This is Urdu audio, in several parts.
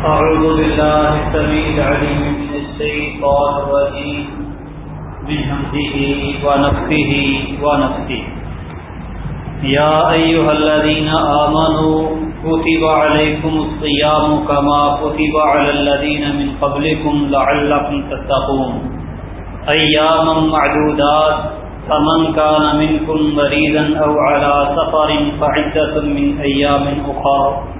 أعوذ بالله السميع العليم من الشيطان الرجيم. من همزه ونفخه ونفسه يا أيها الذين آمنوا، كتب عليكم الصيام كما كتب على الذين من قبلكم لعلكم تتقون. أياما معدودات، فمن كان منكم مريضا أو على سفر، فعدة من أيام أخر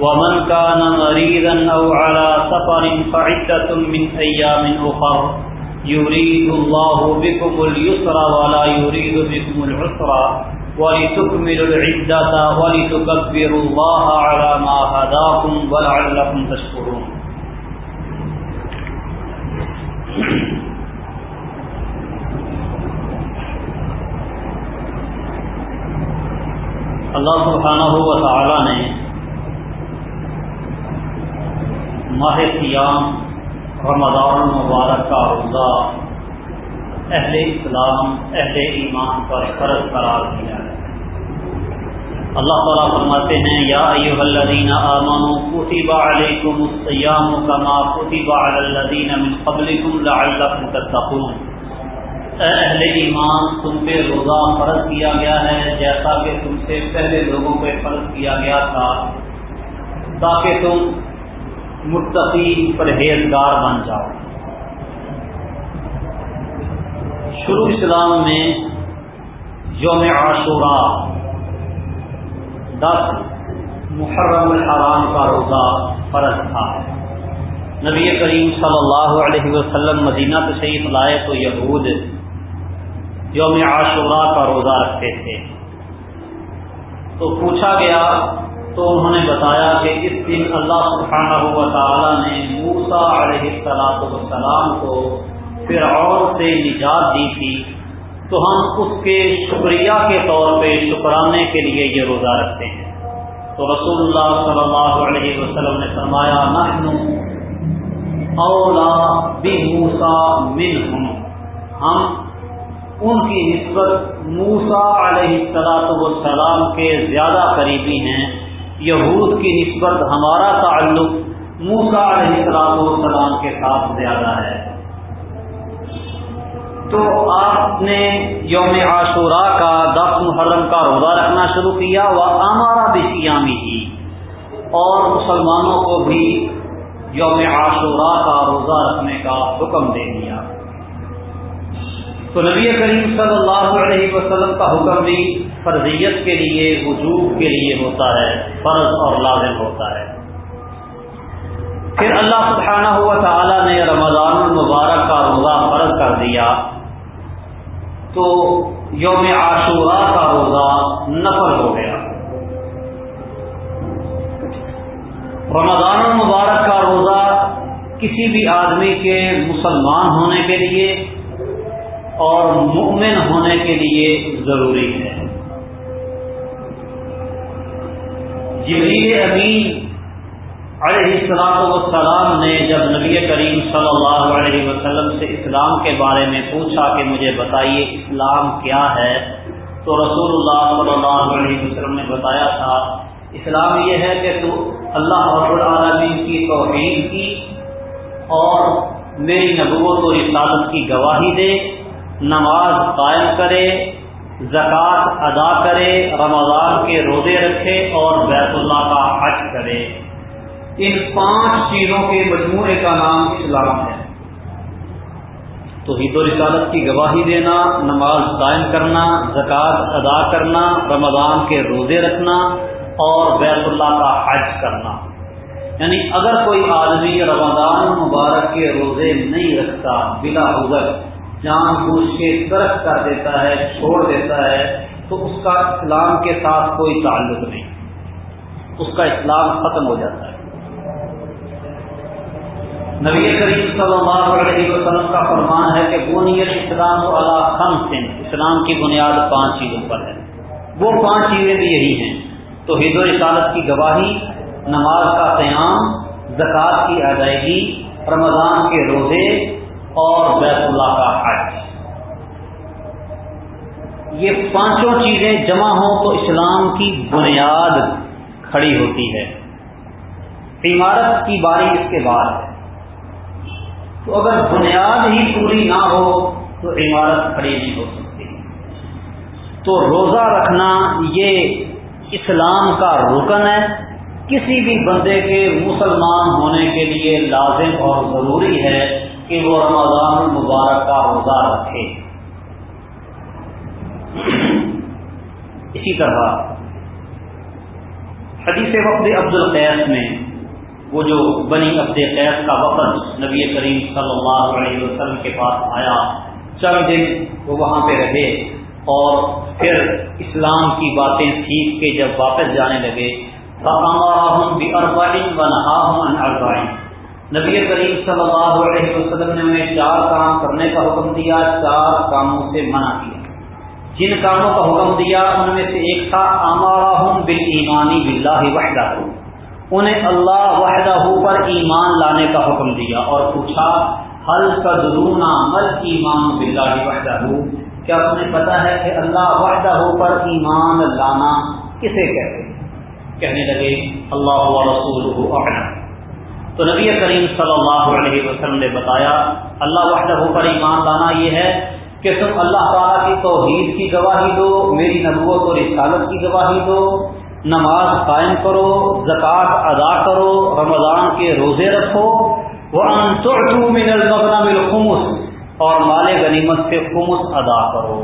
ومن كان مريضا أو على سفر فعدة من أيام أخر يريد الله بكم اليسر ولا يريد بكم العسر ولتكملوا العدة ولتكبروا الله على ما هداكم ولعلكم تشكرون. اللہ سبحانہ و تعالی نے ماہ سیام رمضان المبارک کا روزہ اہل اسلام، اہل ایمان پر فرض قرار دیا ہے۔ اللہ تعالیٰ فرماتے ہیں، یا ایوہ الذین آمنوا، کتب علیکم الصیام کما کتب علی الذین من قبلکم لعلکم تتقون۔ اے اہل ایمان، تم پہ روزہ فرض کیا گیا ہے جیسا کہ تم سے پہلے لوگوں پہ فرض کیا گیا تھا، تاکہ تم متقی پرہیزگار بن جاؤ۔ شروع اسلام میں یوم عاشورہ، دس محرم الحرام کا روزہ فرض تھا۔ نبی کریم صلی اللہ علیہ وسلم مدینہ تشریف لائے تو یہود یوم عاشورہ کا روزہ رکھتے تھے۔ تو پوچھا گیا تو انہوں نے بتایا کہ اس دن اللہ سبحانہ و تعالیٰ نے موسا علیہ السلاط والسلام کو فرعون سے نجات دی تھی۔ تو ہم اس کے شکریہ کے طور پہ شکرانے کے لیے یہ روزہ رکھتے ہیں۔ تو رسول اللہ صلی اللہ علیہ وسلم نے فرمایا نحن اولا بھی موسا من ہم ہم ان کی نسبت موسا علیہ السلاط والسلام کے زیادہ قریبی ہیں۔ یہود کی نسبت ہمارا تعلق موسا علیہ السلام والسلام کے ساتھ زیادہ ہے۔ تو آپ نے یوم عاشورہ کا دس محرم کا روزہ رکھنا شروع کیا، وہ ہمارا بھی ہی۔ اور مسلمانوں کو بھی یوم عاشورہ کا روزہ رکھنے کا حکم دے دیا۔ تو نبی کریم صلی اللہ علیہ وسلم کا حکم بھی فرضیت کے لیے، وجوب کے لیے ہوتا ہے، فرض اور لازم ہوتا ہے۔ پھر اللہ سبحانہ ہوا تعالیٰ نے رمضان المبارک کا روزہ فرض کر دیا۔ تو یوم عاشورہ کا روزہ نفل ہو گیا۔ رمضان المبارک کا روزہ کسی بھی آدمی کے مسلمان ہونے کے لیے اور مؤمن ہونے کے لیے ضروری ہے۔ جبریل امین علیہ السلام والسلام نے جب نبی کریم صلی اللہ علیہ وسلم سے اسلام کے بارے میں پوچھا کہ مجھے بتائیے اسلام کیا ہے، تو رسول اللہ صلی اللہ علیہ وسلم نے بتایا تھا، اسلام یہ ہے کہ تو اللہ رب العالمین کی توحید کی اور میری نبوت و رسالت کی گواہی دے۔ نماز قائم کرے، زکوٰۃ ادا کرے، رمضان کے روزے رکھے اور بیت اللہ کا حج کرے۔ ان پانچ چیزوں کے مجموعے کا نام اسلام ہے۔ تو عید و رسالت کی گواہی دینا، نماز قائم کرنا، زکوٰۃ ادا کرنا، رمضان کے روزے رکھنا اور بیت اللہ کا حج کرنا۔ یعنی اگر کوئی آدمی رمضان مبارک کے روزے نہیں رکھتا بلا عذر جان بوجھ کے ترک کر دیتا ہے، چھوڑ دیتا ہے، تو اس کا اسلام کے ساتھ کوئی تعلق نہیں۔ اس کا اسلام ختم ہو جاتا ہے۔ نبی کریم صلی اللہ علیہ وسلم کا فرمان ہے کہ بنیت اسلام اللہ خم اسلام کی بنیاد پانچ چیزوں پر ہے۔ وہ پانچ چیزیں بھی یہی ہیں۔ تو حید و رسالت کی گواہی، نماز کا قیام، زکوٰۃ کی ادائیگی، رمضان کے روزے اور بیت اللہ کا حج. یہ پانچوں چیزیں جمع ہوں تو اسلام کی بنیاد کھڑی ہوتی ہے. عمارت کی باری اس کے بعد ہے. تو اگر بنیاد ہی پوری نہ ہو تو عمارت کھڑی نہیں ہو سکتی. تو روزہ رکھنا یہ اسلام کا رکن ہے. کسی بھی بندے کے مسلمان ہونے کے لیے لازم اور ضروری ہے کہ وہ رمضان المبارک کا روزہ رکھے۔ اسی طرح حدیث وقت عبد القیس میں وہ جو بنی عبد قیس کا وقت نبی کریم صلی اللہ علیہ وسلم کے پاس آیا، چند دن وہ وہاں پہ رہے اور پھر اسلام کی باتیں سیکھ کے جب واپس جانے لگے نبی کریم صلی اللہ علیہ وسلم نے انہیں چار کام کرنے کا حکم دیا، چار کاموں سے منع کیا۔ جن کاموں کا حکم دیا، ان میں سے ایک تھا ہوں بال ایمانی بلّہ وحدہ۔ انہیں اللہ وحدہ پر ایمان لانے کا حکم دیا اور پوچھا حل قدرونا مل ایمان بلّہ وحدہ؟ کیا تمہیں پتا ہے کہ اللہ وحدہ پر ایمان لانا کسے کہتے کہنے لگے، اللہ رسول تو نبی کریم صلی اللہ علیہ وسلم نے بتایا، اللہ وحدہ پر ایمان لانا یہ ہے کہ تم اللہ تعالیٰ کی توحید کی گواہی دو، میری نبوت اور رسالت کی گواہی دو، نماز قائم کرو، زکوٰۃ ادا کرو، رمضان کے روزے رکھو وہ من الخمس، اور مال غنیمت سے خمس ادا کرو۔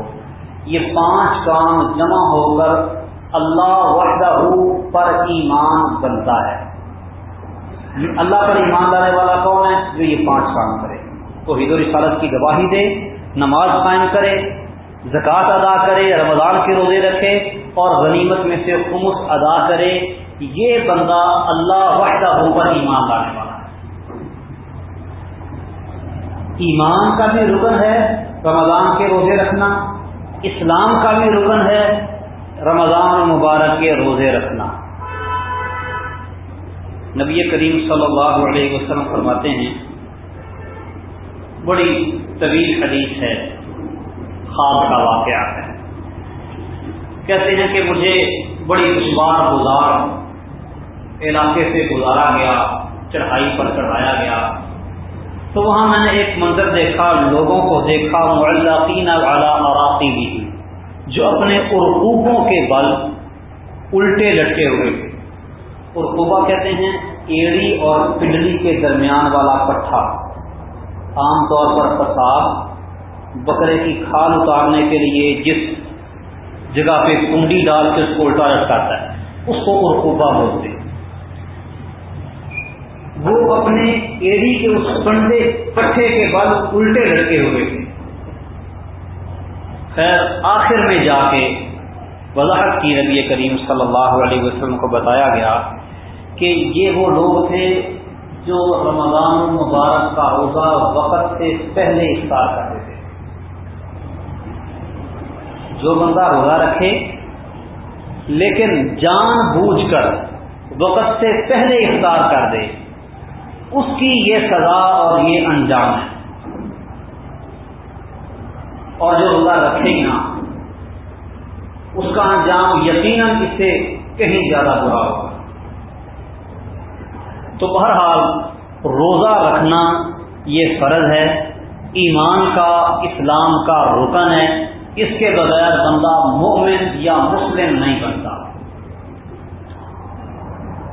یہ پانچ کام جمع ہو کر اللہ وحدہ پر ایمان بنتا ہے۔ اللہ پر ایمان لانے والا کون ہے؟ جو یہ پانچ کام کرے۔ توحید و رسالت کی گواہی دے، نماز قائم کرے، زکوٰۃ ادا کرے، رمضان کے روزے رکھے اور غنیمت میں سے خمس ادا کرے، یہ بندہ اللہ وحدہ ہو کر ایمان لانے والا ہے۔ ایمان کا بھی رکن ہے رمضان کے روزے رکھنا، اسلام کا بھی رکن ہے رمضان مبارک کے روزے رکھنا۔ نبی کریم صلی اللہ علیہ وسلم فرماتے ہیں، بڑی طویل حدیث ہے، خواب کا واقعہ ہے۔ کہتے ہیں کہ مجھے بڑی دشوار گزار علاقے سے گزارا گیا، چڑھائی پر چڑھایا گیا۔ تو وہاں میں نے ایک منظر دیکھا، لوگوں کو دیکھا، معلقین والا اراقی بھی جو اپنے ارقوبوں کے بل الٹے لٹکے ہوئے تھے ارقوبہ کہتے ہیں ایڑی اور پنڈلی کے درمیان والا پٹھا۔ عام طور پر پساب بکرے کی کھال اتارنے کے لیے جس جگہ پہ کنڈی ڈال کے اس کو الٹا لٹکاتا ہے، اس کو ارقوبا بولتے وہ اپنے ایڑی کے اس پنڈے پٹھے کے بعد الٹے لڑکے ہوئے تھے۔ خیر، آخر میں جا کے وضاحت کی نبی کریم صلی اللہ علیہ وسلم کو بتایا گیا کہ یہ وہ لوگ تھے جو رمضان المبارک کا روزہ وقت سے پہلے افطار کرتے تھے۔ جو بندہ روزہ رکھے، لیکن جان بوجھ کر وقت سے پہلے افطار کر دے، اس کی یہ سزا اور یہ انجام ہے۔ اور جو روزہ رکھے گی نا اس کا انجام یقیناً اس سے کہیں زیادہ برا ہوگا۔ تو بہرحال روزہ رکھنا یہ فرض ہے، ایمان کا، اسلام کا رکن ہے۔ اس کے بغیر بندہ مومن یا مسلم نہیں بنتا۔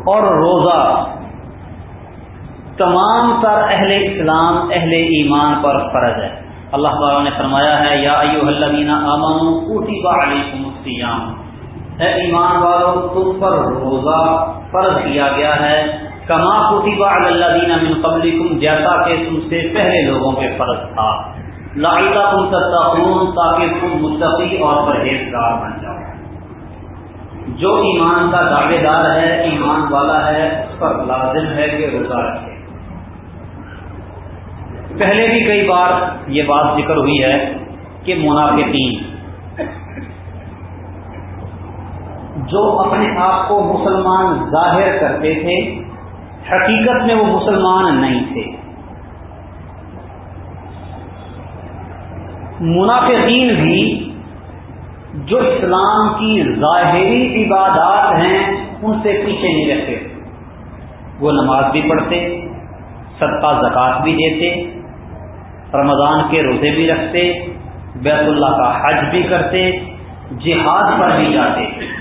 اور روزہ تمام تر اہل اسلام، اہل ایمان پر فرض ہے۔ اللہ تعالیٰ نے فرمایا ہے، یا ایو الذین آمنوا کتب علیکم الصیام۔ اے ایمان والو، تم پر روزہ فرض کیا گیا ہے۔ کما کتبہ اللہ دینا من قبلکم جیسا کہ تم سے پہلے لوگوں پہ فرض تھا۔ لاحدہ تم تتقون تاکہ تم متقی اور پرہیزگار بن جاؤ۔ جو ایمان کا دعوے دار ہے، ایمان والا ہے، اس پر لازم ہے کہ روزہ رکھے۔ پہلے بھی کئی بار یہ بات ذکر ہوئی ہے کہ منافقین، جو اپنے آپ کو مسلمان ظاہر کرتے تھے حقیقت میں وہ مسلمان نہیں تھے۔ منافقین بھی جو اسلام کی ظاہری عبادات ہیں، ان سے پیچھے نہیں رہتے۔ وہ نماز بھی پڑھتے، صدقہ زکات بھی دیتے، رمضان کے روزے بھی رکھتے، بیت اللہ کا حج بھی کرتے، جہاد پر بھی جاتے۔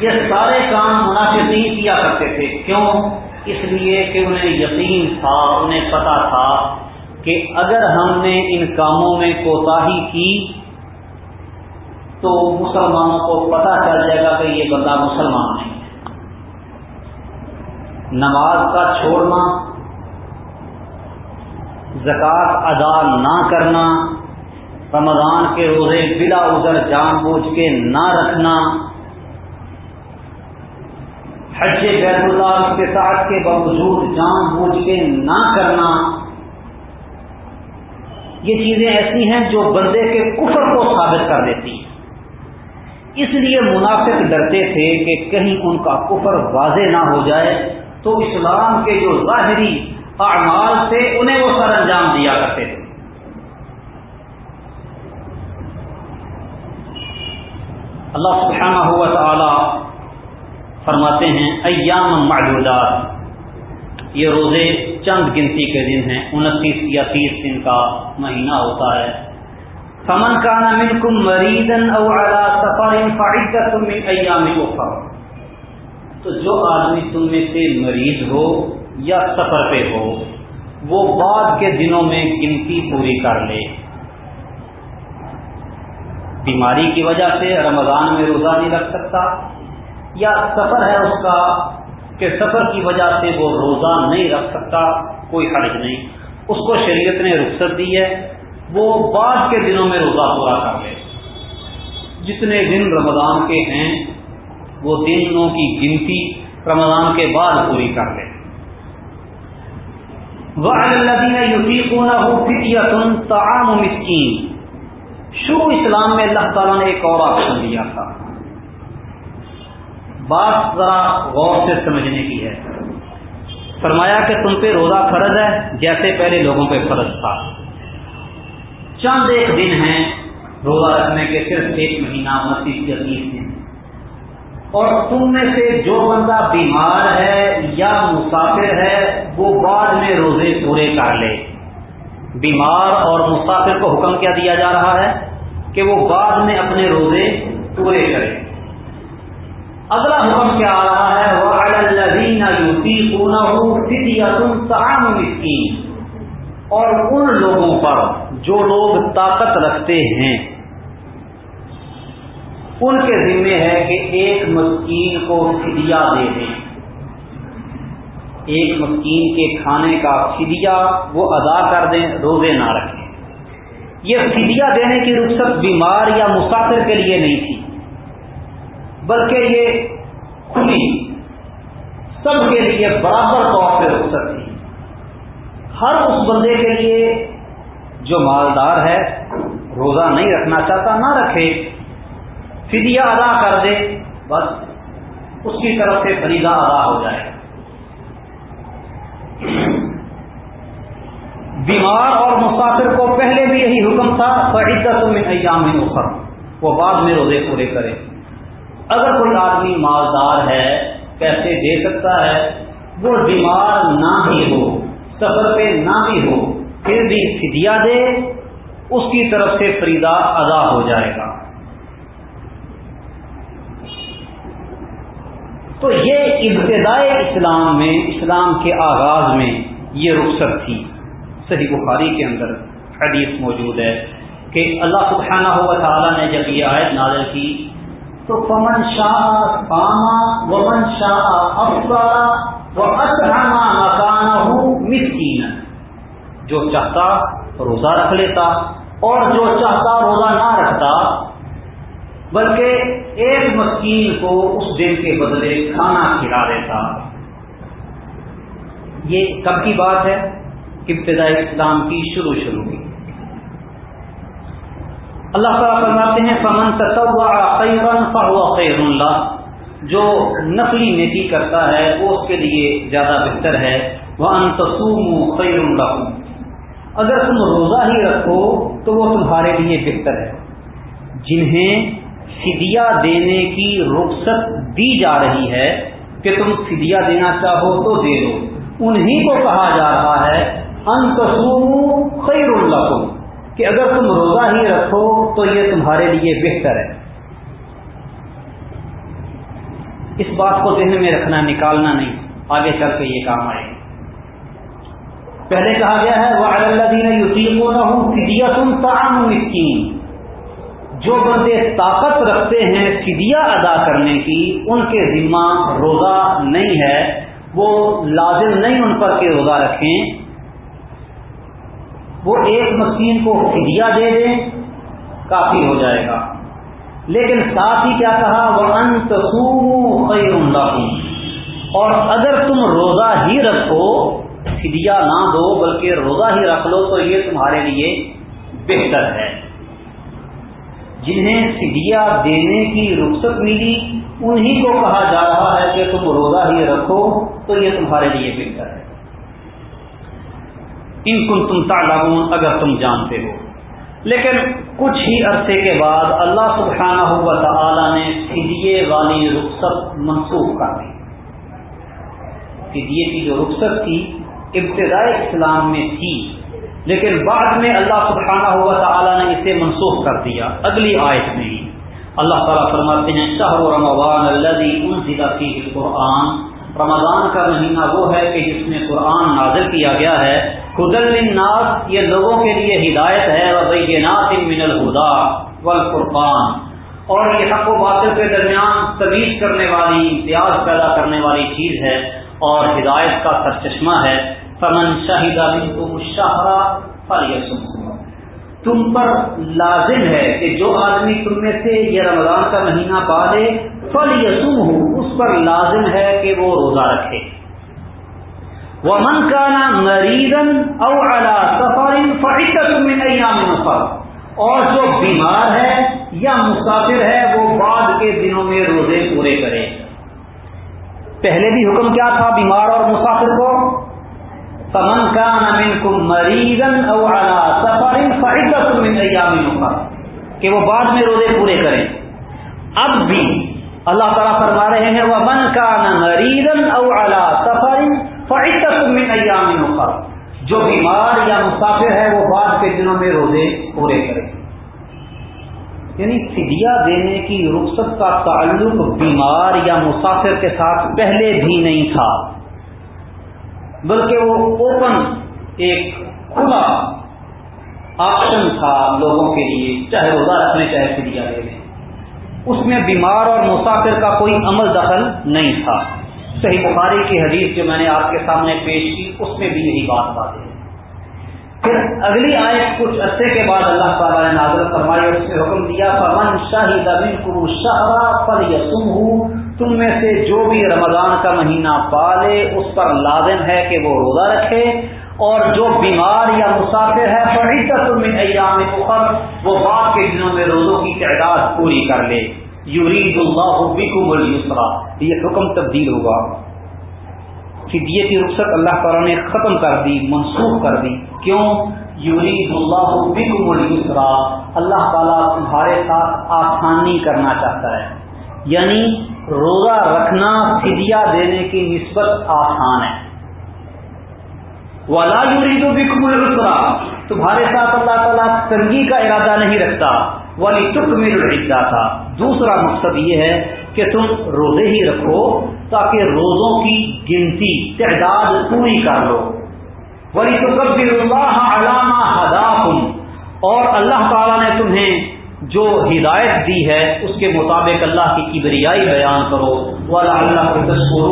یہ سارے کام منافقین کیا کرتے تھے۔ کیوں؟ اس لیے کہ انہیں یقین تھا، انہیں پتا تھا کہ اگر ہم نے ان کاموں میں کوتاہی کی تو مسلمانوں کو پتا چل جائے گا کہ یہ بندہ مسلمان نہیں ہے۔ نماز کا چھوڑنا، زکوٰۃ ادا نہ کرنا، رمضان کے روزے بلا ادھر جان بوجھ کے نہ رکھنا حج بیت اللہ کے ساتھ کے باوجود جان بوجھ کے نہ کرنا۔ یہ چیزیں ایسی ہیں جو بندے کے کفر کو ثابت کر دیتی ہیں۔ اس لیے منافق ڈرتے تھے کہ کہیں ان کا کفر واضح نہ ہو جائے تو اسلام کے جو ظاہری اعمال تھے انہیں وہ سر انجام دیا کرتے تھے۔ اللہ سبحانہ ہوا تعالی فرماتے ہیں ایام معدودات یہ روزے چند گنتی کے دن ہیں، انتیس یا تیس دن کا مہینہ ہوتا ہے۔ فمن کا نمن کم مریضن سفر من ایام اخر۔ تو جو آدمی تم میں سے مریض ہو یا سفر پہ ہو، وہ بعد کے دنوں میں گنتی پوری کر لے۔ بیماری کی وجہ سے رمضان میں روزہ نہیں رکھ سکتا یا سفر ہے اس کا کہ سفر کی وجہ سے وہ روزہ نہیں رکھ سکتا، کوئی حرج نہیں۔ اس کو شریعت نے رخصت دی ہے۔ وہ بعد کے دنوں میں روزہ پورا کر لے۔ جتنے دن رمضان کے ہیں، وہ دنوں کی گنتی رمضان کے بعد پوری کر لے۔ وہ تعام شروع اسلام میں اللہ تعالیٰ نے ایک اور آپشن دیا تھا۔ بات ذرا غور سے سمجھنے کی ہے۔ فرمایا کہ تم پہ روزہ فرض ہے، جیسے پہلے لوگوں پہ فرض تھا۔ چند ایک دن ہیں روزہ رکھنے کے، صرف ایک مہینہ انتیس یا تیس دن اور تم میں سے جو بندہ بیمار ہے یا مسافر ہے، وہ بعد میں روزے پورے کر لے۔ بیمار اور مسافر کو حکم کیا دیا جا رہا ہے کہ وہ بعد میں اپنے روزے پورے کرے۔ اگلا حکم کیا آ رہا ہے؟ وہ مسکین اور ان لوگوں پر جو لوگ طاقت رکھتے ہیں، ان کے ذمے ہے کہ ایک مسکین کو فدیہ دے دیں۔ ایک مسکین کے کھانے کا فدیہ وہ ادا کر دیں، روزے نہ رکھیں۔ یہ فدیہ دینے کی رخصت بیمار یا مسافر کے لیے نہیں تھی۔ بلکہ یہ کھلی سب کے لیے برابر طور پہ رخصت تھی ہر اس بندے کے لیے جو مالدار ہے، روزہ نہیں رکھنا چاہتا، نہ رکھے، فدیہ ادا کر دے، بس اس کی طرف سے فریدہ ادا ہو جائے۔ بیمار اور مسافر کو پہلے بھی یہی حکم تھا، فعدت میں ایام اخر، وہ بعد میں روزے پورے کرے۔ اگر کوئی آدمی مالدار ہے، پیسے دے سکتا ہے، وہ بیمار نہ بھی ہو، سفر پہ نہ بھی ہو، پھر بھی فدیا دے، اس کی طرف سے فریدا ادا ہو جائے گا۔ تو یہ ابتدائی اسلام میں، اسلام کے آغاز میں یہ رخصت تھی۔ صحیح بخاری کے اندر حدیث موجود ہے کہ اللہ سبحانہ ہوا تعالیٰ نے جب یہ آیت نازل کی تو پمن شاہ پاما ومن شاہ افسا و مسکین جو چاہتا روزہ رکھ لیتا اور جو چاہتا روزہ نہ رکھتا، بلکہ ایک مسکین کو اس دن کے بدلے کھانا کھلا دیتا۔ یہ کب کی بات ہے؟ ابتدائی اسلام کی شروع شروع کی۔ اللہ تعالیٰ فرماتے ہیں، فمن خیرا فهو خیر اللہ جو نقلی نیکی کرتا ہے، وہ اس کے لیے زیادہ بہتر ہے۔ وہ انتسوم خیر اللہ اگر تم روزہ ہی رکھو، تو وہ تمہارے لیے بہتر ہے۔ جنہیں فدیہ دینے کی رخصت دی جا رہی ہے، کہ تم فدیہ دینا چاہو تو دے دو۔ انہی کو کہا جا رہا ہے انتسوم خیر اللہ کہ اگر تم روزہ ہی رکھو تو یہ تمہارے لیے بہتر ہے۔ اس بات کو ذہن میں رکھنا، نکالنا نہیں، آگے چل کے یہ کام آئے۔ پہلے کہا گیا ہے وہ اللہ دین یوسیف ہوں تعام مسکین جو بندے طاقت رکھتے ہیں فدیہ ادا کرنے کی، ان کے ذمہ روزہ نہیں ہے، وہ لازم نہیں ان پر کہ روزہ رکھیں۔ وہ ایک مسکین کو فدیہ دے دیں، کافی ہو جائے گا۔ لیکن ساتھ ہی کیا کہا؟ وہ انت اور اگر تم روزہ ہی رکھو، فدیہ نہ دو، بلکہ روزہ ہی رکھ لو، تو یہ تمہارے لیے بہتر ہے۔ جنہیں فدیہ دینے کی رخصت ملی، انہی کو کہا جا رہا ہے کہ تم روزہ ہی رکھو، تو یہ تمہارے لیے بہتر ہے۔ ان کن تم تعلمون، اگر تم جانتے ہو۔ لیکن کچھ ہی عرصے کے بعد اللہ سبحانہ ہوا تعالی نے فدیے والی رخصت منسوخ کر دی۔ فدیے کی جو رخصت تھی ابتدائی اسلام میں تھی۔ لیکن بعد میں اللہ سبحانہ ہوا تعالی نے اسے منسوخ کر دیا۔ اگلی آیت میں ہی۔ اللہ تعالیٰ فرماتے ہیں شاہ رمضان اللہ قرآن رمضان کا مہینہ وہ ہے کہ جس میں قرآن نازل کیا گیا ہے۔ خدل الناس یہ لوگوں کے لیے ہدایت ہے من الہدا والفرقان۔ اور یہ حق و باطل کے درمیان تمیز کرنے والی، امتیاز پیدا کرنے والی چیز ہے اور ہدایت کا سرچشمہ ہے۔ فمن شاہدہ شاہرا فلیسم تم پر لازم ہے کہ جو آدمی تم میں سے یہ رمضان کا مہینہ پا لے فل یسم ہو اس پر لازم ہے کہ وہ روزہ رکھے۔ وہ من کا نا مریضن او سفر نفر اور جو بیمار ہے یا مسافر ہے، وہ بعد کے دنوں میں روزے پورے کرے۔ پہلے بھی حکم کیا تھا بیمار اور مسافر کو؟ فمن کا نمین کو مریضن او سفر فعدت من ایام نفر کہ وہ بعد میں روزے پورے کریں اب بھی اللہ تعالیٰ فرما رہے ہیں وہ من کا نہ مریضن او سفر فعدت من ایام نفر جو بیمار یا مسافر ہے، وہ بعد کے دنوں میں روزے پورے کریں یعنی فدیہ دینے کی رخصت کا تعلق بیمار یا مسافر کے ساتھ پہلے بھی نہیں تھا۔ بلکہ وہ اوپن ایک کھلا آپشن تھا لوگوں کے لیے، چاہے روزہ رکھنے، چاہے فدیہ دینے۔ اس میں بیمار اور مسافر کا کوئی عمل دخل نہیں تھا۔ صحیح بخاری کی حدیث جو میں نے آپ کے سامنے پیش کی، اس میں بھی یہی بات بات ہے۔ پھر اگلی آئے کچھ عرصے کے بعد اللہ تعالیٰ نے نازل فرمائی اور اس نے حکم دیا، فمن شاہی دبن شہرا پر یسم ہوں تم میں سے جو بھی رمضان کا مہینہ پالے، اس پر لازم ہے کہ وہ روزہ رکھے۔ اور جو بیمار یا مسافر ہے فریقت میں ایام اخر وہ بعد کے دنوں میں روزوں کی تعداد پوری کر لے۔ یورید اللہ بکم السرا یہ حکم تبدیل ہوگا۔ فدیے کی رخصت اللہ تعالیٰ نے ختم کر دی، منسوخ کر دی۔ کیوں؟ یورید اللہ بکم السرا اللہ تعالیٰ تمہارے ساتھ آسانی کرنا چاہتا ہے۔ یعنی روزہ رکھنا، فدیہ دینے کی نسبت آسان ہے۔ والا یورید بکم السرا تمہارے ساتھ اللہ تعالیٰ تنگی کا ارادہ نہیں رکھتا۔ والی تک میرا تھا۔ دوسرا مقصد یہ ہے کہ تم روزے ہی رکھو تاکہ روزوں کی گنتی، تعداد پوری کر لو۔ ولی تو کبھی اللہ علامہ ہدا اور اللہ تعالیٰ نے تمہیں جو ہدایت دی ہے، اس کے مطابق اللہ کی کبریائی بیان کرو۔ اللہ اللہ کے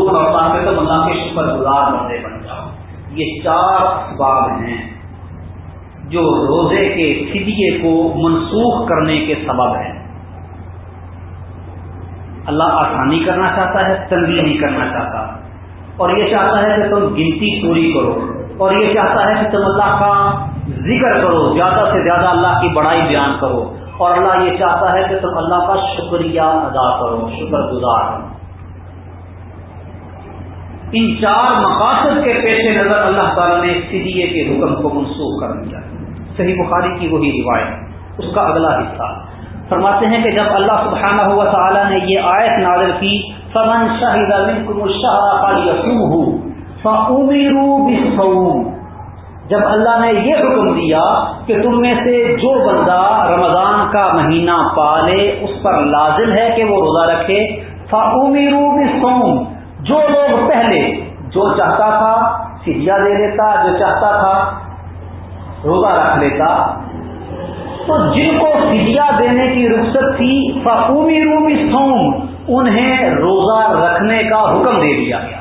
اور تاکہ تم اللہ کے شکر گزار بندے بن جاؤ۔ یہ چار باب ہیں جو روزے کے فدیے کو منسوخ کرنے کے سبب ہیں۔ اللہ آسانی کرنا چاہتا ہے تنگی نہیں کرنا چاہتا۔ اور یہ چاہتا ہے کہ تم گنتی پوری کرو۔ اور یہ چاہتا ہے کہ تم اللہ کا ذکر کرو، زیادہ سے زیادہ اللہ کی بڑائی بیان کرو۔ اور اللہ یہ چاہتا ہے کہ تم اللہ کا شکریہ ادا کرو، شکر گزار۔ ان چار مقاصد کے پیش نظر اللہ تعالیٰ نے سیدیے کے حکم کو منسوخ کر دیا۔ صحیح بخاری کی وہی روایت، اس کا اگلا حصہ۔ فرماتے ہیں کہ جب اللہ سبحانہ ہوا تعالیٰ نے یہ آیت نازل کی، فمن شاہد جب اللہ نے یہ حکم دیا کہ تم میں سے جو بندہ رمضان کا مہینہ پالے، اس پر لازم ہے کہ وہ روزہ رکھے۔ فامیرو بسوم جو لوگ پہلے جو چاہتا تھا سیا دے لیتا جو چاہتا تھا، روزہ رکھ لیتا۔ تو جن کو فدیا دینے کی رخصت تھی فقومی رومی سوم انہیں روزہ رکھنے کا حکم دے دیا گیا۔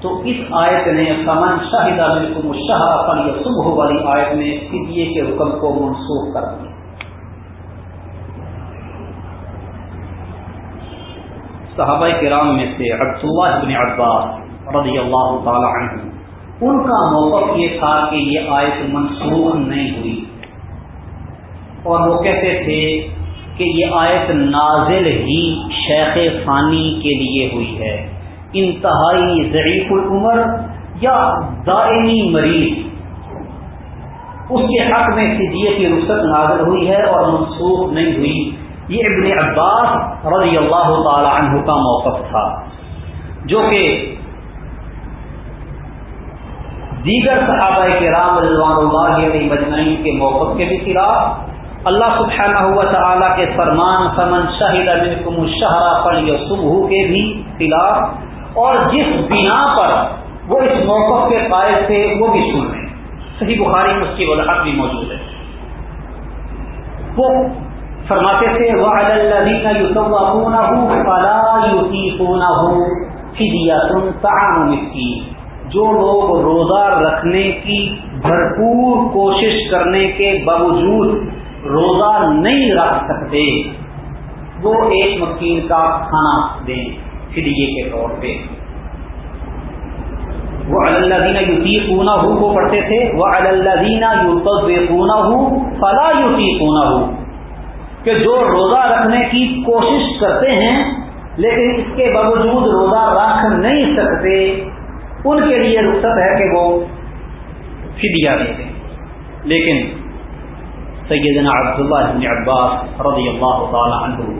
تو اس آیت نے سمن شاہدہ بالکل شاہ پر یا صبح والی آیت نے فدیے کے حکم کو منسوخ کر دیا۔ صحابہ کرام میں سے عبداللہ ابن عباس رضی اللہ تعالی عنہ ان کا موقف یہ تھا کہ یہ آیت منسوخ نہیں ہوئی۔ اور وہ کہتے تھے کہ یہ آیت نازل ہی شیخ فانی کے لیے ہوئی ہے۔ انتہائی ضعیف العمر یا دائمی مریض۔ اس کے حق میں سجیے کی رخصت نازل ہوئی ہے اور منسوخ نہیں ہوئی۔ یہ ابن عباس رضی اللہ تعالی عنہ کا موقف تھا، جو کہ دیگر صحابہ کے رام رضوان اللہ علیہ مجمعین کے موقف کے بھی خلاف اللہ سبحانہ ہوا تعالیٰ کے فرمان سمن شاہد منکم الشہرا پر یا صبح کے بھی خلاف اور جس بنا پر وہ اس موقف کے قائد تھے، وہ بھی سن رہے صحیح بخاری میں اس کی وضاحت بھی موجود ہے۔ وہ فرماتے تھے وہ الدین یوسف فلا یوسیف فدیہ تم مسکین جو لوگ روزہ رکھنے کی بھرپور کوشش کرنے کے باوجود روزہ نہیں رکھ سکتے، وہ ایک مکین کا کھانا دیں فدیے کے طور پہ۔ وہ اللہ دینا یوتی پونا ہو کو پڑھتے تھے وہ اللہ دینا یوت پونا ہو فلا یوتی پونا ہو کہ جو روزہ رکھنے کی کوشش کرتے ہیں، لیکن اس کے باوجود روزہ رکھ نہیں سکتے ان کے لیے رخصت ہے کہ وہ فدیا دے دیں۔ لیکن سیدنا عبداللہ بن عباس رضی اللہ تعالی عنہ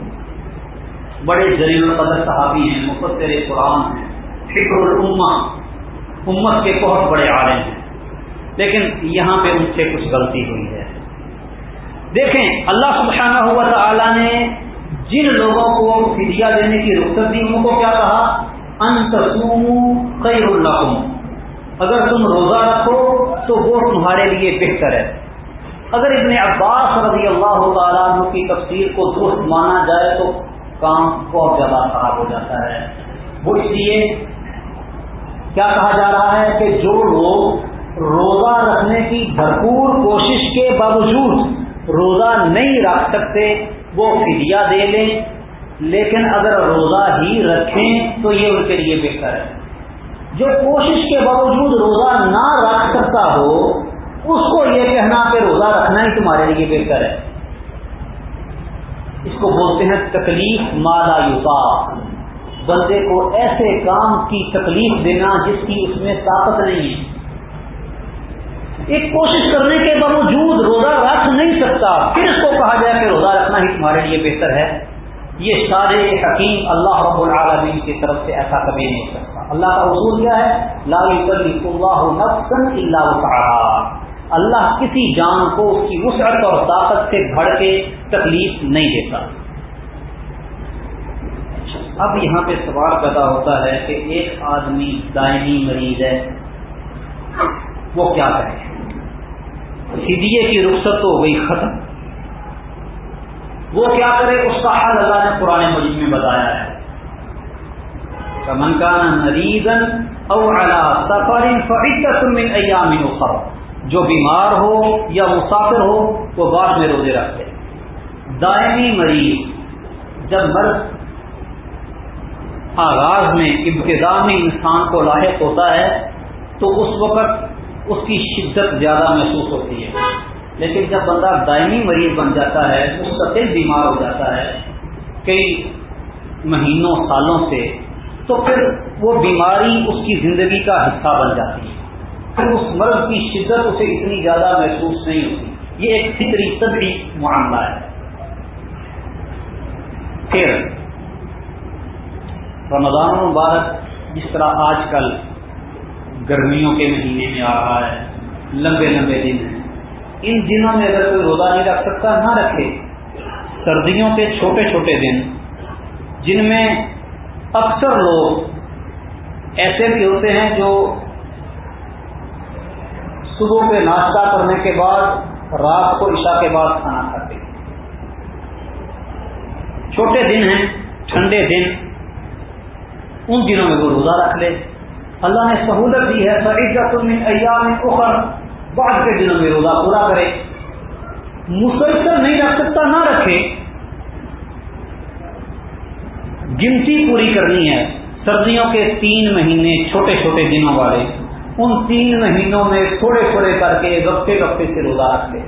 بڑے جلیل القدر صحابی ہیں، مفسر قرآن ہیں، فکر الامہ، امت کے بہت بڑے عالم ہیں۔ لیکن یہاں پہ ان سے کچھ غلطی ہوئی ہے۔ دیکھیں، اللہ سبحانہ ہوا تعالی نے جن لوگوں کو فدیا دینے کی رخصت دی، ان کو کیا کہا؟ خیر اللہ اگر تم روزہ رکھو تو وہ تمہارے لیے بہتر ہے۔ اگر ابن عباس رضی اللہ تعالیٰ عنہ کی تفسیر کو درست مانا جائے تو کام بہت زیادہ خراب ہو جاتا ہے۔ وہ اس لیے کیا کہا جا رہا ہے کہ جو لوگ روزہ رکھنے کی بھرپور کوشش کے باوجود روزہ نہیں رکھ سکتے، وہ فدیہ دے لیں۔ لیکن اگر روزہ ہی رکھیں تو یہ ان کے لیے بہتر ہے۔ جو کوشش کے باوجود روزہ نہ رکھ سکتا ہو، اس کو یہ کہنا کہ روزہ رکھنا ہی تمہارے لیے بہتر ہے۔ اس کو بولتے ہیں تکلیف مالا یوتا بندے کو ایسے کام کی تکلیف دینا جس کی اس میں طاقت نہیں ہے۔ ایک کوشش کرنے کے باوجود روزہ رکھ نہیں سکتا، پھر اس کو کہا جائے کہ روزہ رکھنا ہی تمہارے لیے بہتر ہے۔ یہ سارے حکیم اللہ رب العالمین کی طرف سے ایسا کبھی نہیں ہو سکتا اللہ کا اصول کیا ہے؟ لا اللہ اللہ اللہ کسی جان کو اس کی وسعت اور طاقت سے بھڑ کے تکلیف نہیں دیتا۔ اب یہاں پہ سوال پیدا ہوتا ہے کہ ایک آدمی دائمی مریض ہے، وہ کیا کرے؟ فدیے کی رخصت تو ہو گئی، ختم۔ وہ کیا کرے؟ اس کا حل اللہ نے پرانے مجید میں بتایا ہے۔ منکان نریزن او سفر من ایام اخر جو بیمار ہو یا مسافر ہو، وہ بعد میں روزے رکھتے دائمی مریض جب مرض آغاز میں ابتدا میں انسان کو لاحق ہوتا ہے، تو اس وقت اس کی شدت زیادہ محسوس ہوتی ہے۔ لیکن جب بندہ دائمی مریض بن جاتا ہے مستقل بیمار ہو جاتا ہے کئی مہینوں، سالوں سے، تو پھر وہ بیماری اس کی زندگی کا حصہ بن جاتی ہے۔ پھر اس مرض کی شدت اسے اتنی زیادہ محسوس نہیں ہوتی۔ یہ ایک فطری طبی معاملہ ہے۔ پھر رمضان المبارک جس طرح آج کل گرمیوں کے مہینے میں آ رہا ہے، لمبے لمبے دن ہیں۔ ان دنوں میں اگر کوئی روزہ نہیں رکھ سکتا، نہ رکھے۔ سردیوں کے چھوٹے چھوٹے دن، جن میں اکثر لوگ ایسے بھی ہوتے ہیں جو صبح پہ ناشتہ کرنے کے بعد، رات کو عشاء کے بعد کھانا کھاتے ہیں۔ چھوٹے دن ہیں، ٹھنڈے دن۔ ان دنوں میں وہ روزہ رکھ لے۔ اللہ نے سہولت دی ہے سعید کا ایام اخر بعد کے دنوں میں روزہ پورا کرے۔ مسلسل نہیں رکھ سکتا، نہ رکھے۔ گنتی پوری کرنی ہے۔ سردیوں کے تین مہینے چھوٹے چھوٹے دنوں والے، ان تین مہینوں میں تھوڑے تھوڑے کر کے وقفے وقفے سے روزہ رکھ لے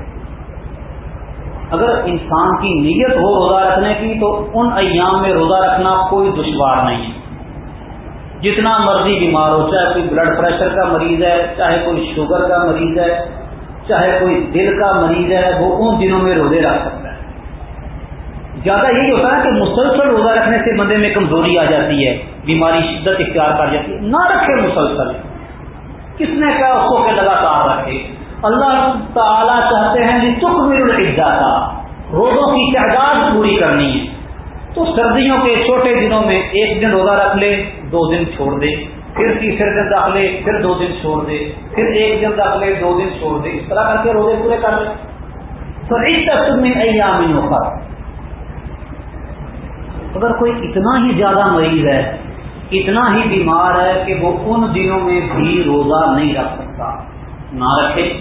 اگر انسان کی نیت ہو روزہ رکھنے کی، تو ان ایام میں روزہ رکھنا کوئی دشوار نہیں ہے۔ جتنا مرضی بیمار ہو، چاہے کوئی بلڈ پریشر کا مریض ہے، چاہے کوئی شوگر کا مریض ہے، چاہے کوئی دل کا مریض ہے، وہ ان دنوں میں روزے رکھ سکتا ہے۔ زیادہ یہی ہوتا ہے کہ مسلسل روزہ رکھنے سے بندے میں کمزوری آ جاتی ہے، بیماری شدت اختیار کر جاتی ہے۔ نہ رکھے مسلسل۔ کس نے کہا اس کو کہ لگاتار رکھے؟ اللہ تعالیٰ چاہتے ہیں کہ تک میرے روزوں کی تعداد پوری کرنی ہے۔ تو سردیوں کے چھوٹے دنوں میں ایک دن روزہ رکھ لے، دو دن چھوڑ دے، پھر تیسرے دن رکھ لے، پھر دو دن چھوڑ دے، پھر ایک دن رکھ لے، دو دن چھوڑ دے، اس طرح کر کے روزے پورے کر لے۔ تو اس تک تم نے ایام ہوگا اگر کوئی اتنا ہی زیادہ مریض ہے، اتنا ہی بیمار ہے کہ وہ ان دنوں میں بھی روزہ نہیں رکھ سکتا، نہ رکھے۔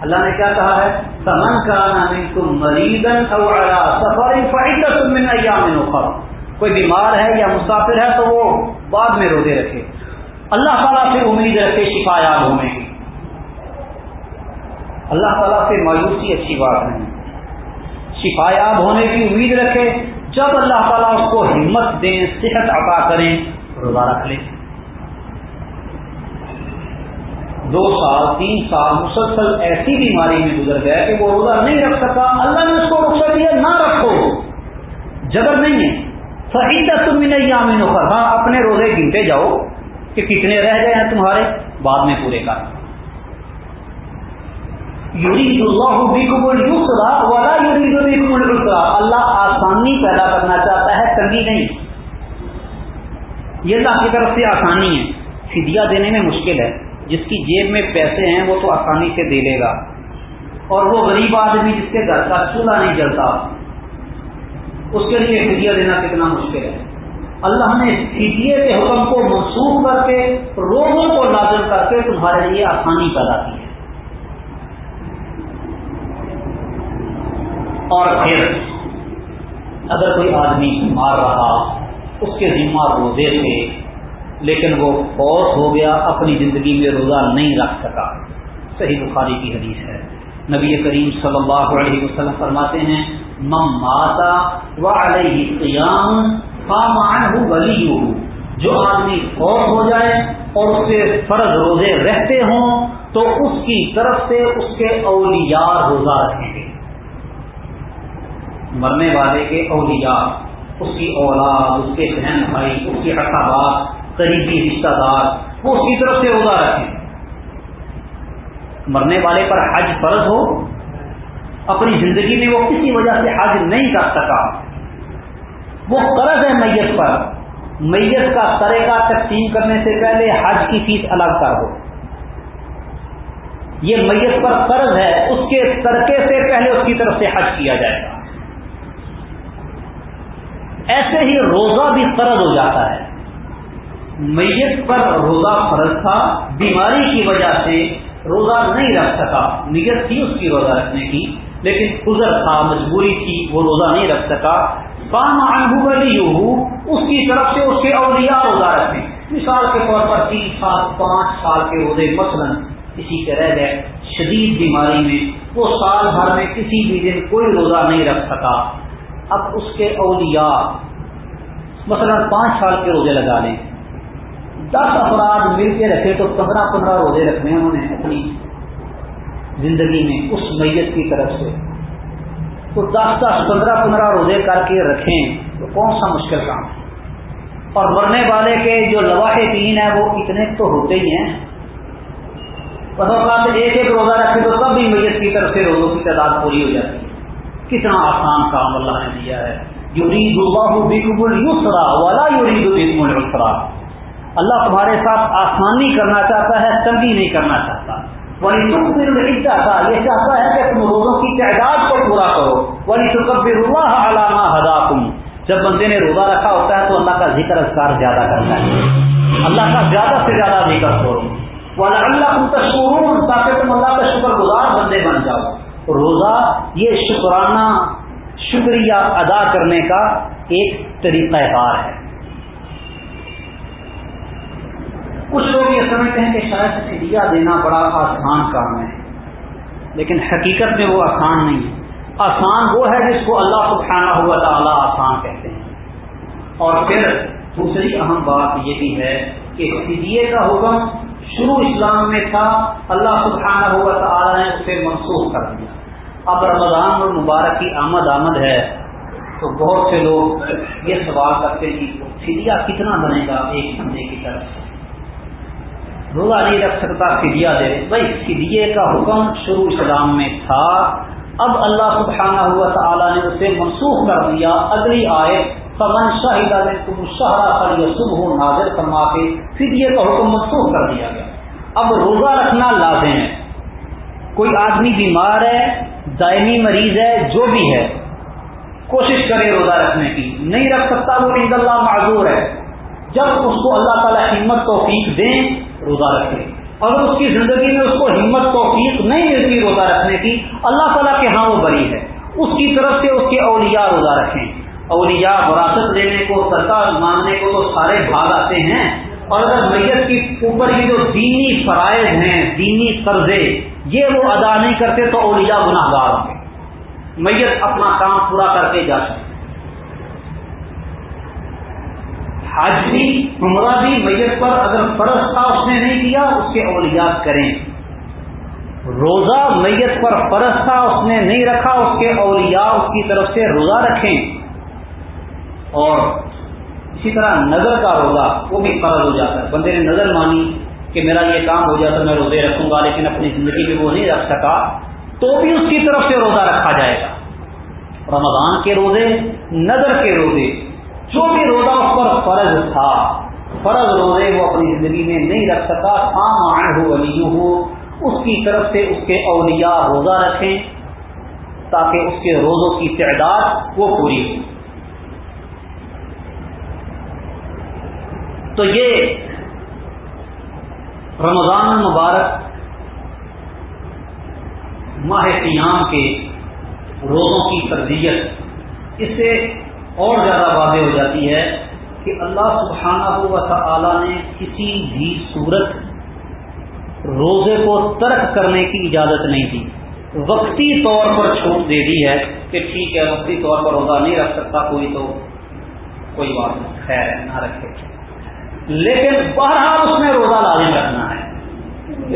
اللہ نے کیا کہا ہے؟ سمن کا نام تم مریضن سفر فائدہ کوئی بیمار ہے یا مسافر ہے تو وہ بعد میں روزے رکھے۔ اللہ تعالیٰ سے امید رکھے شفا یاب ہونے کی۔ اللہ تعالیٰ سے مایوسی اچھی بات نہیں۔ شفا یاب ہونے کی امید رکھے۔ جب اللہ تعالیٰ اس کو ہمت دیں، صحت عطا کریں، روزہ رکھ لیں۔ دو سال، تین سال مسلسل ایسی بیماری میں گزر گیا کہ وہ روزہ نہیں رکھ سکا۔ اللہ نے اس کو رخصت دیا، نہ رکھو۔ جگر نہیں ہے۔ صحیح تم بھی نہیں آمین ہو ہاں اپنے روزے گنتے جاؤ کہ کتنے رہ گئے ہیں تمہارے۔ بعد میں پورے کر۔ یورید اللہ بکم السرا یورید السرا اللہ آسانی پیدا کرنا چاہتا ہے تنگی نہیں۔ یہ اللہ کی طرف سے آسانی ہے۔ فدیہ دینے میں مشکل ہے۔ جس کی جیب میں پیسے ہیں وہ تو آسانی سے دے لے گا۔ اور وہ غریب آدمی جس کے گھر کا چولہا نہیں جلتا، اس کے لیے فدیہ دینا کتنا مشکل ہے۔ اللہ نے فدیے کے حکم کو منسوخ کر کے روزوں کو لازم کر کے تمہارے لیے آسانی پیدا کی ہے۔ اور پھر اگر کوئی آدمی مار رہا، اس کے ذمہ روزے تھے لیکن وہ فوت ہو گیا، اپنی زندگی میں روزہ نہیں رکھ سکا۔ صحیح بخاری کی حدیث ہے۔ نبی کریم صلی اللہ علیہ وسلم فرماتے ہیں مم ماتا و علیہ قیام فام ولی جو آدمی فوت ہو جائے اور اس سے فرض روزے رہتے ہوں، تو اس کی طرف سے اس کے اولیاء روزہ رکھیں گے۔ مرنے والے کے اولیاء، اس کی اولاد، اس کے بہن بھائی، اس کے اقابات قریبی رشتہ دار، وہ اس کی طرف سے روزہ رکھیں مرنے والے پر حج فرض ہو، اپنی زندگی میں وہ کسی وجہ سے حج نہیں کر سکا۔ وہ قرض ہے میت پر۔ میت کا طریقہ تقسیم کرنے سے پہلے حج کی فیس الگ کر دو۔ یہ میت پر قرض ہے، اس کے ترکے سے پہلے اس کی طرف سے حج کیا جائے گا۔ ایسے ہی روزہ بھی فرض ہو جاتا ہے۔ میت پر روزہ فرض تھا، بیماری کی وجہ سے روزہ نہیں رکھ سکا۔ نیت تھی اس کی روزہ رکھنے کی، لیکن ازر تھا، مجبوری تھی، وہ روزہ نہیں رکھ سکا۔ کام انبو والی اس کی طرف سے اس کے اولیاء روزہ رکھیں۔ مثال کے طور پر تین سال، پانچ سال کے روزے مثلا کسی کے رہ گئے۔ شدید بیماری میں وہ سال بھر میں کسی بھی دن کوئی روزہ نہیں رکھ سکا۔ اب اس کے اولیاء مثلا پانچ سال کے روزے لگا لیں۔ دس افراد مل کے رکھے تو پندرہ پندرہ روزے رکھنے انہوں نے اپنی زندگی میں اس میت کی طرف سے۔ تو دس دس پندرہ پندرہ روزے کر کے رکھیں تو کون سا مشکل کام ہے؟ اور مرنے والے کے جو لواحقین ہیں وہ اتنے تو ہوتے ہی ہیں۔ اوقات ایک ایک روزہ رکھے تو تب بھی میت کی طرف سے روزوں کی تعداد پوری ہو جاتی ہے۔ کتنا آسان کام اللہ نے دیا ہے۔ یورید یوسرا والا یورید السرا اللہ تمہارے ساتھ آسانی کرنا چاہتا ہے، تنگی نہیں کرنا چاہتا۔ ولی تم نہیں چاہتا یہ چاہتا ہے کہ تم روزوں کی تعداد کو پورا کرو۔ ولی تو کب اللہ علامہ ہدا تم جب بندے نے روزہ رکھا ہوتا ہے تو اللہ کا ذکر اذکار زیادہ کرتا ہے۔ اللہ کا زیادہ سے زیادہ ذکر کرو۔ وہ اللہ تم تشکر تاکہ تم اللہ کا شکر گزار بندے بن جاؤ۔ روزہ یہ شکرانہ شکریہ ادا کرنے کا ایک طریقہ کار ہے۔ کچھ لوگ یہ سمجھتے ہیں کہ شاید فدیہ دینا بڑا آسان کام ہے، لیکن حقیقت میں وہ آسان نہیں ہے۔ آسان وہ ہے جس کو اللہ سبحانہ ہوا تعالیٰ آسان کہتے ہیں۔ اور پھر دوسری اہم بات یہ بھی ہے کہ فدیے کا حکم شروع اسلام میں تھا، اللہ سبحانہ ہوا تعالیٰ نے اسے منسوخ کر دیا۔ اب رمضان المبارک کی آمد آمد ہے، تو بہت سے لوگ یہ سوال کرتے کہ فدیہ کتنا بنے گا ایک بندے کی طرف سے؟ روزہ نہیں رکھ سکتا، فدیہ دے بھائی فدیے کا حکم شروع اسلام میں تھا۔ اب اللہ سبحانہ ہوا تعالیٰ نے اسے منسوخ کر دیا۔ اگلی آئے فمن شاہدہ نے تم شہرا پر صبح نازر فرما کے پھر یہ کا حکم منسوخ کر دیا گیا۔ اب روزہ رکھنا لازم ہے۔ کوئی آدمی بیمار ہے، دائمی مریض ہے، جو بھی ہے، کوشش کرے روزہ رکھنے کی۔ نہیں رکھ سکتا وہ عید اللہ معذور ہے۔ جب اس کو اللہ تعالیٰ ہمت توفیق دیں روزہ رکھے اگر اس کی زندگی میں اس کو ہمت، توفیق نہیں ملتی روزہ رکھنے کی، اللہ تعالیٰ کے ہاں وہ بری ہے۔ اس کی طرف سے اس کے اولیاء روزہ رکھیں۔ اولیاء وراثت دینے کو سرکار ماننے کو تو سارے بھاگ آتے ہیں۔ اور اگر میت کی اوپر یہ جو دینی فرائض ہیں، دینی قرضے یہ وہ ادا نہیں کرتے تو اولیاء گناہ گار ہوں گے۔ میت اپنا کام پورا کر کے جا سکتے حج بھی عمرہ بھی میت پر اگر فرض تھا اس نے نہیں کیا، اس کے اولیات کریں۔ روزہ میت پر فرض تھا، اس نے نہیں رکھا، اس کے اولیاء اس کی طرف سے روزہ رکھیں۔ اور اسی طرح نظر کا روزہ، وہ بھی فرض ہو جاتا ہے۔ بندے نے نظر مانی کہ میرا یہ کام ہو جاتا میں روزے رکھوں گا، لیکن اپنی زندگی میں وہ نہیں رکھ سکا، تو بھی اس کی طرف سے روزہ رکھا جائے گا۔ رمضان کے روزے، نظر کے روزے جو بھی روزہ اس پر فرض تھا، فرض روزے وہ اپنی زندگی میں نہیں رکھ سکا خام ہو ولی ہو اس کی طرف سے اس کے اولیاء روزہ رکھیں تاکہ اس کے روزوں کی تعداد وہ پوری ہو۔ تو یہ رمضان مبارک ماہ قیام کے روزوں کی تربیت، اس سے اور زیادہ واضح ہو جاتی ہے کہ اللہ سبحانہ و تعالی نے کسی بھی صورت روزے کو ترک کرنے کی اجازت نہیں دی۔ وقتی طور پر چھوٹ دے دی ہے کہ ٹھیک ہے، وقتی طور پر روزہ نہیں رکھ سکتا، کوئی تو کوئی بات نہیں، خیر نہ رکھے۔ لیکن بہرحال اس میں روزہ لازم رکھنا ہے۔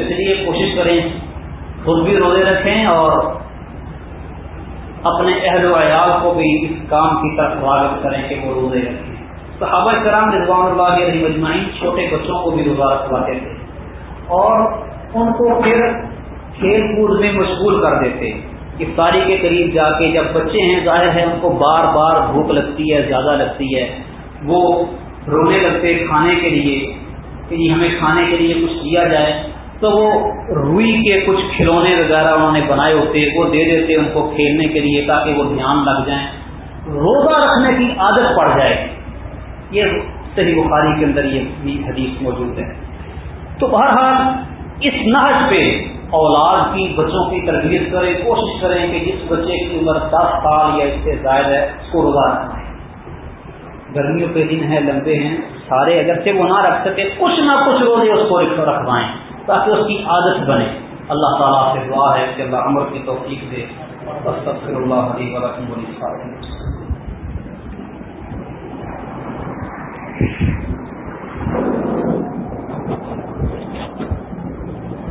اس لیے کوشش کریں، خود بھی روزے رکھیں اور اپنے اہل و عیال کو بھی اس کام کی طرف راغب کریں کہ وہ روزے رکھیں صحابہ کرام رضوان اللہ علیہ مجمعین چھوٹے بچوں کو بھی روزہ رکھواتے تھے۔ اور ان کو پھر کھیل کود میں مشغول کر دیتے افطاری کے قریب جا کے جب بچے ہیں، ظاہر ہے ان کو بار بار بھوک لگتی ہے، زیادہ لگتی ہے۔ وہ رونے لگتے کھانے کے لیے کہ جی ہمیں کھانے کے لیے کچھ دیا جائے۔ تو وہ روئی کے کچھ کھلونے وغیرہ انہوں نے بنائے ہوتے، وہ دے دیتے ان کو کھیلنے کے لیے تاکہ وہ دھیان لگ جائیں۔ روزہ رکھنے کی عادت پڑ جائے۔ یہ صحیح بخاری کے اندر یہ بھی حدیث موجود ہے۔ تو بہرحال اس نحج پہ اولاد کی، بچوں کی تربیت کریں، کوشش کریں کہ جس بچے کی عمر دس سال یا اس سے زائد ہے، اس کو روزہ رکھنا ہے۔ گرمیوں کے دن ہے لمبے ہیں، سارے اگر سے وہ نہ رکھ سکے کچھ نہ کچھ روزے اس کو رکھوائیں۔ تاکہ اس کی عادت بنے۔ اللہ تعالیٰ سے دعا ہے کہ اللہ عمر کی توفیق دے۔ اللہ علیہ